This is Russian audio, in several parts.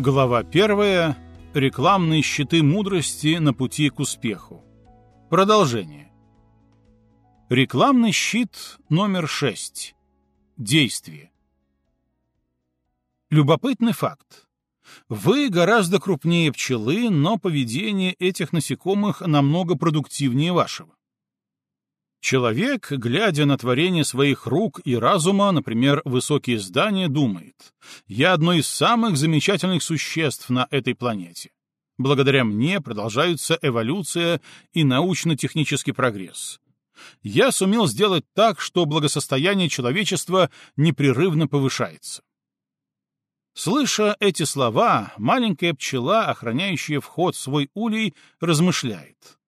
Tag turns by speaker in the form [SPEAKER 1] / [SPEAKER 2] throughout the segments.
[SPEAKER 1] Глава первая. Рекламные щиты мудрости на пути к успеху. Продолжение. Рекламный щит номер шесть. Действие. Любопытный факт. Вы гораздо крупнее пчелы, но поведение этих насекомых намного продуктивнее вашего. Человек, глядя на творение своих рук и разума, например, высокие здания, думает, «Я одно из самых замечательных существ на этой планете. Благодаря мне продолжаются эволюция и научно-технический прогресс. Я сумел сделать так, что благосостояние человечества непрерывно повышается». Слыша эти слова, маленькая пчела, охраняющая вход в свой улей, размышляет —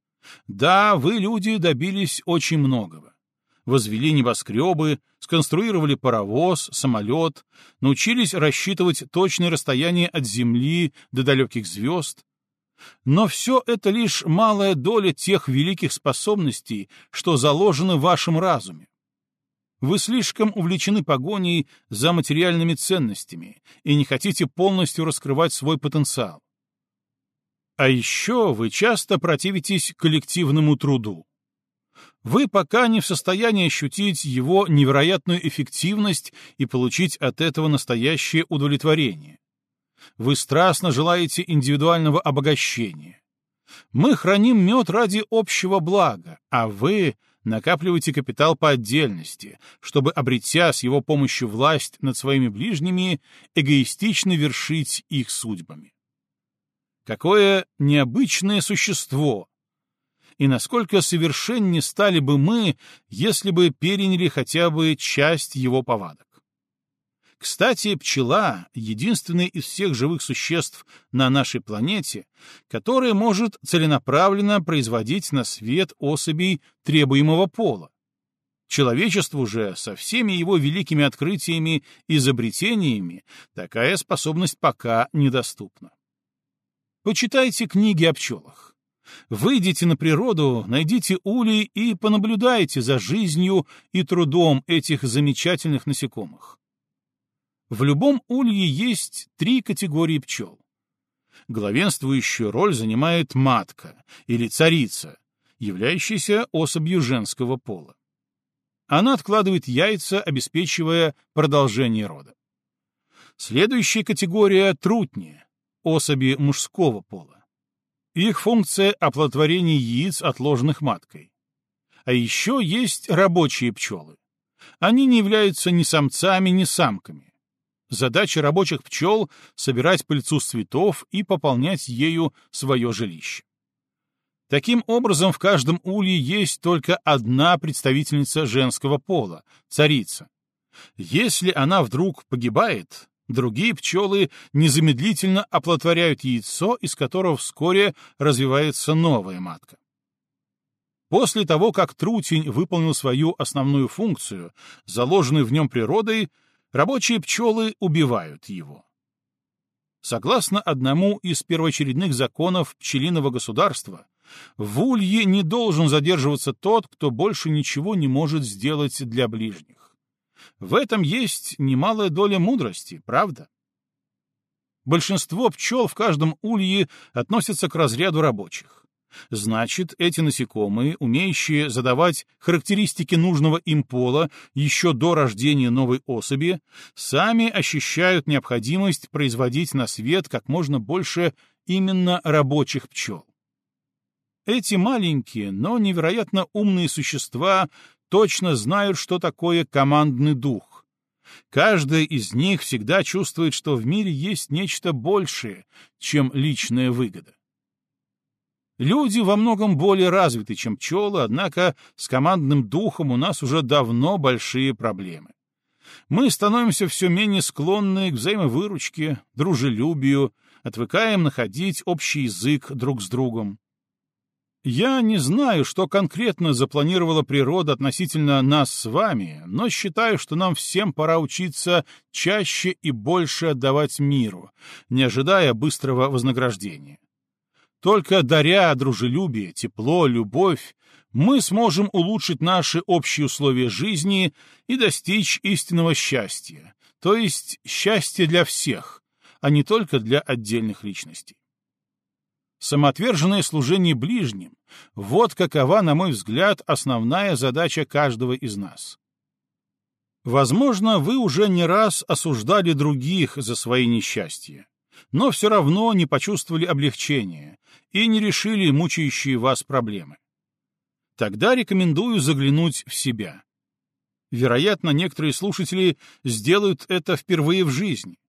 [SPEAKER 1] да, вы, люди, добились очень многого. Возвели небоскребы, сконструировали паровоз, самолет, научились рассчитывать точное расстояние от Земли до далеких звезд. Но все это лишь малая доля тех великих способностей, что заложены в вашем разуме. Вы слишком увлечены погоней за материальными ценностями и не хотите полностью раскрывать свой потенциал. А еще вы часто противитесь коллективному труду. Вы пока не в состоянии ощутить его невероятную эффективность и получить от этого настоящее удовлетворение. Вы страстно желаете индивидуального обогащения. Мы храним мед ради общего блага, а вы накапливаете капитал по отдельности, чтобы, обретя с его помощью власть над своими ближними, эгоистично вершить их судьбами. Какое необычное существо! И насколько совершеннее стали бы мы, если бы переняли хотя бы часть его повадок. Кстати, пчела — единственный из всех живых существ на нашей планете, которая может целенаправленно производить на свет особей требуемого пола. Человечеству же со всеми его великими открытиями и изобретениями такая способность пока недоступна. Почитайте книги о пчелах. Выйдите на природу, найдите улей и понаблюдайте за жизнью и трудом этих замечательных насекомых. В любом улье есть три категории пчел. Главенствующую роль занимает матка или царица, являющаяся особью женского пола. Она откладывает яйца, обеспечивая продолжение рода. Следующая категория — трутни, особи мужского пола. Их функция — оплодотворение яиц, отложенных маткой. А еще есть рабочие пчелы. Они не являются ни самцами, ни самками. Задача рабочих пчел — собирать пыльцу с цветов и пополнять ею свое жилище. Таким образом, в каждом улье есть только одна представительница женского пола — царица. Если она вдруг погибает, Другие пчелы незамедлительно оплодотворяют яйцо, из которого вскоре развивается новая матка. После того, как трутень выполнил свою основную функцию, заложенную в нем природой, рабочие пчелы убивают его. Согласно одному из первоочередных законов пчелиного государства, в улье не должен задерживаться тот, кто больше ничего не может сделать для ближних. В этом есть немалая доля мудрости, правда? Большинство пчел в каждом улье относятся к разряду рабочих. Значит, эти насекомые, умеющие задавать характеристики нужного им пола еще до рождения новой особи, сами ощущают необходимость производить на свет как можно больше именно рабочих пчел. Эти маленькие, но невероятно умные существа точно знают, что такое командный дух. Каждая из них всегда чувствует, что в мире есть нечто большее, чем личная выгода. Люди во многом более развиты, чем пчелы, однако с командным духом у нас уже давно большие проблемы. Мы становимся все менее склонны к взаимовыручке, дружелюбию, отвыкаем находить общий язык друг с другом. Я не знаю, что конкретно запланировала природа относительно нас с вами, но считаю, что нам всем пора учиться чаще и больше отдавать миру, не ожидая быстрого вознаграждения. Только даря дружелюбие, тепло, любовь, мы сможем улучшить наши общие условия жизни и достичь истинного счастья, то есть счастья для всех, а не только для отдельных личностей. Самоотверженное служение ближним — вот какова, на мой взгляд, основная задача каждого из нас. Возможно, вы уже не раз осуждали других за свои несчастья, но все равно не почувствовали облегчения и не решили мучающие вас проблемы. Тогда рекомендую заглянуть в себя. Вероятно, некоторые слушатели сделают это впервые в жизни.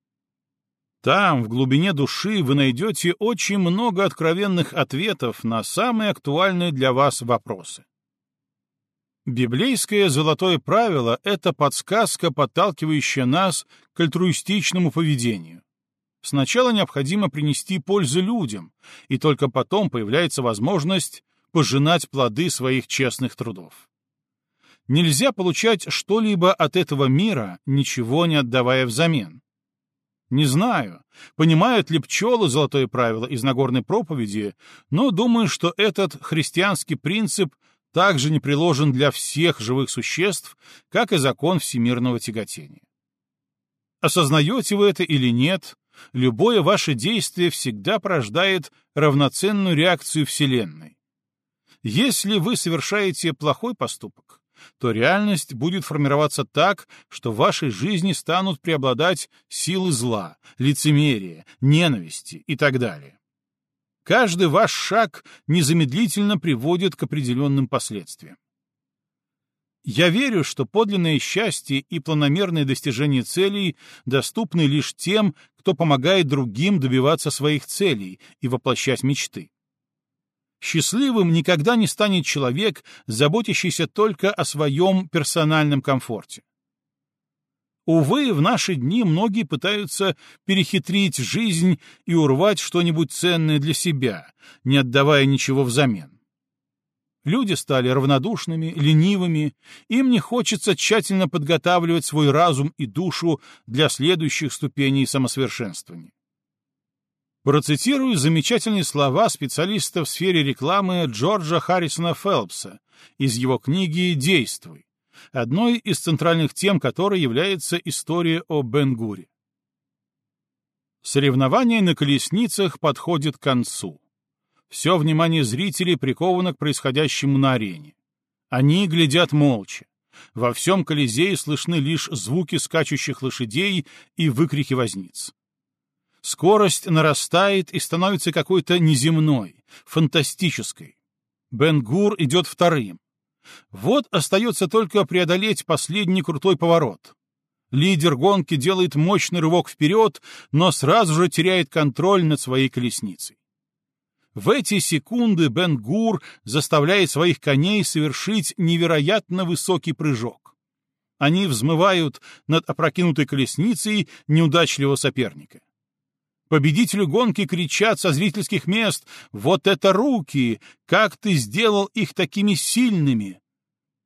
[SPEAKER 1] Там, в глубине души, вы найдете очень много откровенных ответов на самые актуальные для вас вопросы. Библейское золотое правило — это подсказка, подталкивающая нас к альтруистичному поведению. Сначала необходимо принести пользу людям, и только потом появляется возможность пожинать плоды своих честных трудов. Нельзя получать что-либо от этого мира, ничего не отдавая взамен. Не знаю, понимают ли пчелы золотое правило из Нагорной проповеди, но думаю, что этот христианский принцип также не приложен для всех живых существ, как и закон всемирного тяготения. Осознаете вы это или нет, любое ваше действие всегда порождает равноценную реакцию Вселенной. Если вы совершаете плохой поступок, то реальность будет формироваться так, что в вашей жизни станут преобладать силы зла, лицемерия, ненависти и так далее. Каждый ваш шаг незамедлительно приводит к определенным последствиям. Я верю, что подлинное счастье и планомерное достижение целей доступны лишь тем, кто помогает другим добиваться своих целей и воплощать мечты. Счастливым никогда не станет человек, заботящийся только о своем персональном комфорте. Увы, в наши дни многие пытаются перехитрить жизнь и урвать что-нибудь ценное для себя, не отдавая ничего взамен. Люди стали равнодушными, ленивыми, им не хочется тщательно подготавливать свой разум и душу для следующих ступеней самосовершенствования. Процитирую замечательные слова специалиста в сфере рекламы Джорджа Харрисона Фелпса из его книги «Действуй», одной из центральных тем которой является история о Бен-Гуре. Соревнование на колесницах подходит к концу. Все внимание зрителей приковано к происходящему на арене. Они глядят молча. Во всем Колизее слышны лишь звуки скачущих лошадей и выкрики возниц. Скорость нарастает и становится какой-то неземной, фантастической. Бен-Гур идет вторым. Вот остается только преодолеть последний крутой поворот. Лидер гонки делает мощный рывок вперед, но сразу же теряет контроль над своей колесницей. В эти секунды Бен-Гур заставляет своих коней совершить невероятно высокий прыжок. Они взмывают над опрокинутой колесницей неудачливого соперника. Победителю гонки кричат со зрительских мест «Вот это руки! Как ты сделал их такими сильными!»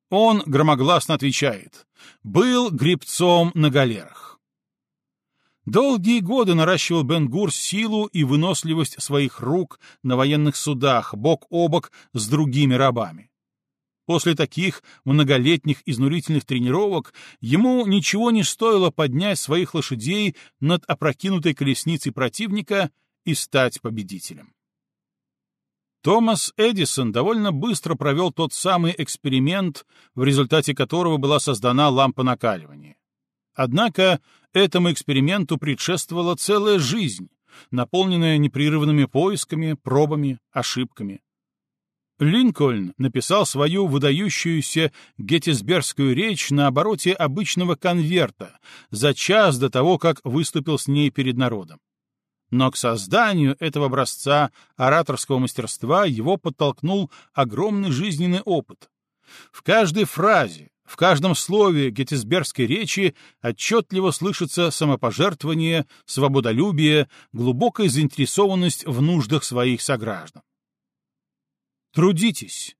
[SPEAKER 1] Он громогласно отвечает «Был гребцом на галерах». Долгие годы наращивал Бен-Гур силу и выносливость своих рук на военных судах бок о бок с другими рабами. После таких многолетних изнурительных тренировок ему ничего не стоило поднять своих лошадей над опрокинутой колесницей противника и стать победителем. Томас Эдисон довольно быстро провел тот самый эксперимент, в результате которого была создана лампа накаливания. Однако этому эксперименту предшествовала целая жизнь, наполненная непрерывными поисками, пробами, ошибками. Линкольн написал свою выдающуюся геттисбергскую речь на обороте обычного конверта за час до того, как выступил с ней перед народом. Но к созданию этого образца ораторского мастерства его подтолкнул огромный жизненный опыт. В каждой фразе, в каждом слове геттисбергской речи отчетливо слышится самопожертвование, свободолюбие, глубокая заинтересованность в нуждах своих сограждан. Трудитесь.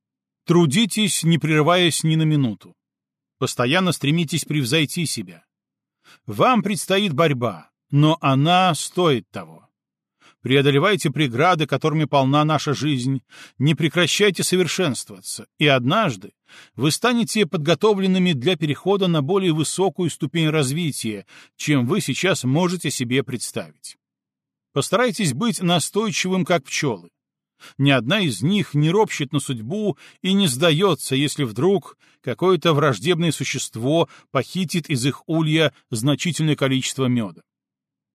[SPEAKER 1] Трудитесь, не прерываясь ни на минуту. Постоянно стремитесь превзойти себя. Вам предстоит борьба, но она стоит того. Преодолевайте преграды, которыми полна наша жизнь, не прекращайте совершенствоваться, и однажды вы станете подготовленными для перехода на более высокую ступень развития, чем вы сейчас можете себе представить. Постарайтесь быть настойчивым, как пчелы. Ни одна из них не ропщет на судьбу и не сдается, если вдруг какое-то враждебное существо похитит из их улья значительное количество меда.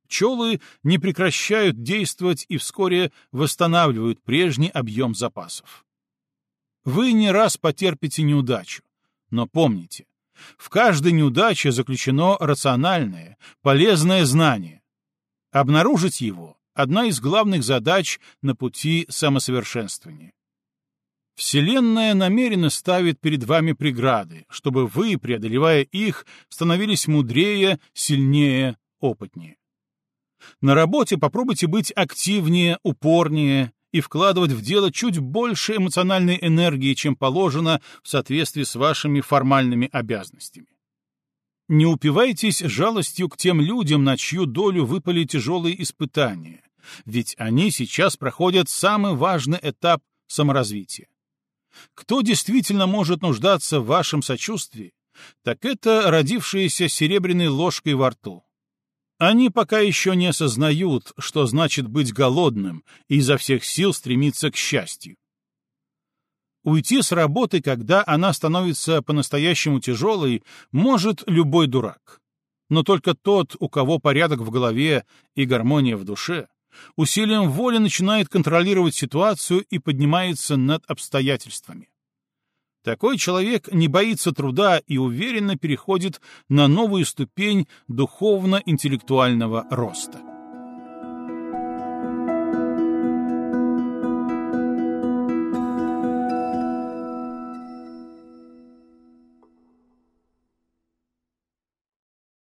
[SPEAKER 1] Пчелы не прекращают действовать и вскоре восстанавливают прежний объем запасов. Вы не раз потерпите неудачу, но помните, в каждой неудаче заключено рациональное, полезное знание. Обнаружить его — одна из главных задач на пути самосовершенствования. Вселенная намеренно ставит перед вами преграды, чтобы вы, преодолевая их, становились мудрее, сильнее, опытнее. На работе попробуйте быть активнее, упорнее, и вкладывать в дело чуть больше эмоциональной энергии, чем положено в соответствии с вашими формальными обязанностями. Не упивайтесь жалостью к тем людям, на чью долю выпали тяжелые испытания, ведь они сейчас проходят самый важный этап саморазвития. Кто действительно может нуждаться в вашем сочувствии, так это родившиеся серебряной ложкой во рту. Они пока еще не осознают, что значит быть голодным и изо всех сил стремиться к счастью. Уйти с работы, когда она становится по-настоящему тяжелой, может любой дурак. Но только тот, у кого порядок в голове и гармония в душе, усилием воли начинает контролировать ситуацию и поднимается над обстоятельствами. Такой человек не боится труда и уверенно переходит на новую ступень духовно-интеллектуального роста.